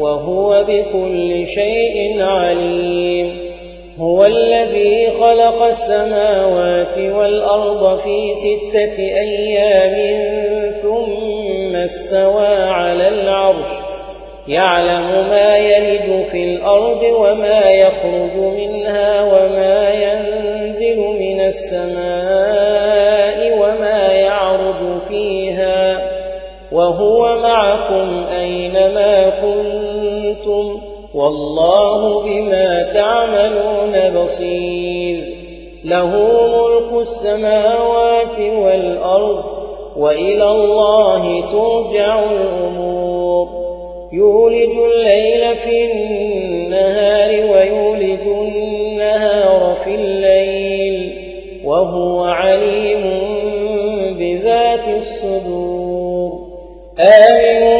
وهو بكل شيء عليم. هو الذي خلق السماوات والأرض في ستة أيام ثم استوى على العرش. يعلم ما يلج في الأرض وما يخرج منها وما ينزل من السماء وما يعرج فيها. وهو معكم أينما كنتم والله بما تعملون بصير. له ملك السماوات والأرض وإلى الله ترجع الأمور. يولج الليل في النهار ويولج النهار في الليل وهو عليم بذات الصدور. آمنوا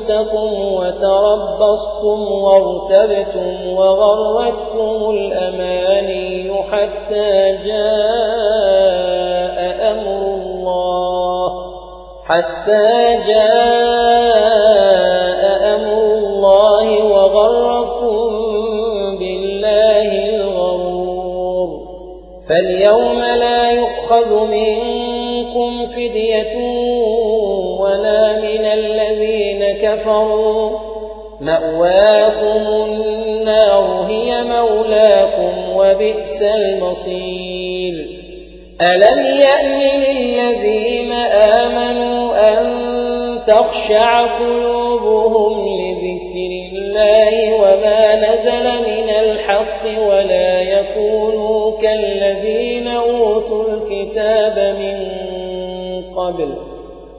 أنفسكم وتربصتم وارتبتم وغرتكم الأماني حتى جاء أمر الله. حتى جاء وغركم بالله فاليوم لا يؤخذ منكم فدية ولا من الذين كفروا مأواكم النار هي مولاكم وبئس المصير. ألم يأن للذين آمنوا أن تخشع قلوبهم لذكر الله وما نزل من الحق ولا يكونوا كالذين أوتوا الكتاب من قبل؟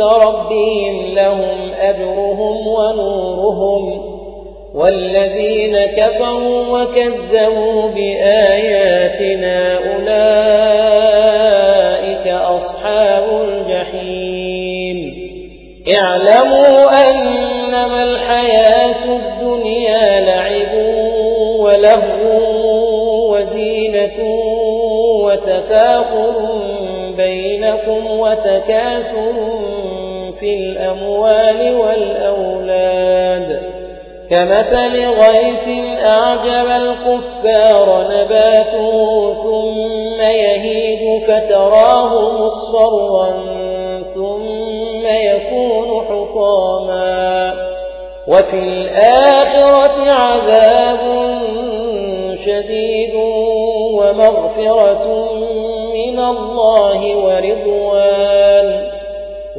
ربهم لهم أجرهم ونورهم والذين كفروا وكذبوا بآياتنا أولئك أصحاب الجحيم. اعلموا أنما الحياة الدنيا لعب ولهو وزينة وتفاخر بينكم وتكاثر في الأموال والأولاد. كمثل غيث أعجب الكفار نباته ثم يهيد فتراه مصفرا ثم يكون حطاما. وفي الآخرة عذاب شديد ومغفرة من الله ورضوان.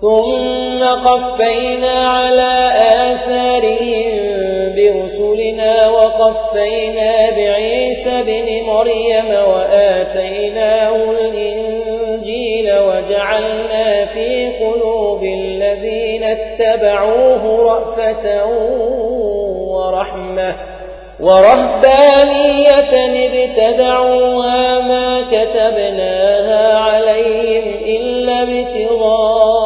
ثم قفينا على آثارهم برسلنا وقفينا بعيسى بن مريم وآتيناه الإنجيل وجعلنا في قلوب الذين اتبعوه رأفة ورحمة ورهبانية ابتدعوها ما كتبناها عليهم إلا ابتغاء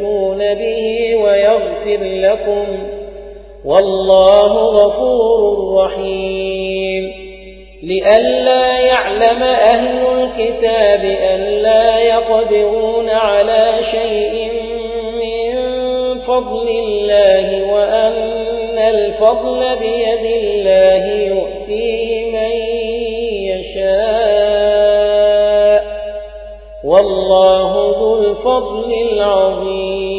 تمشون به ويغفر لكم والله غفور رحيم. لئلا يعلم أهل الكتاب أن لا يقدرون على شيء فضل الله وأن الفضل بيد الله يؤتيه من يشاء. والله الفضل العظيم.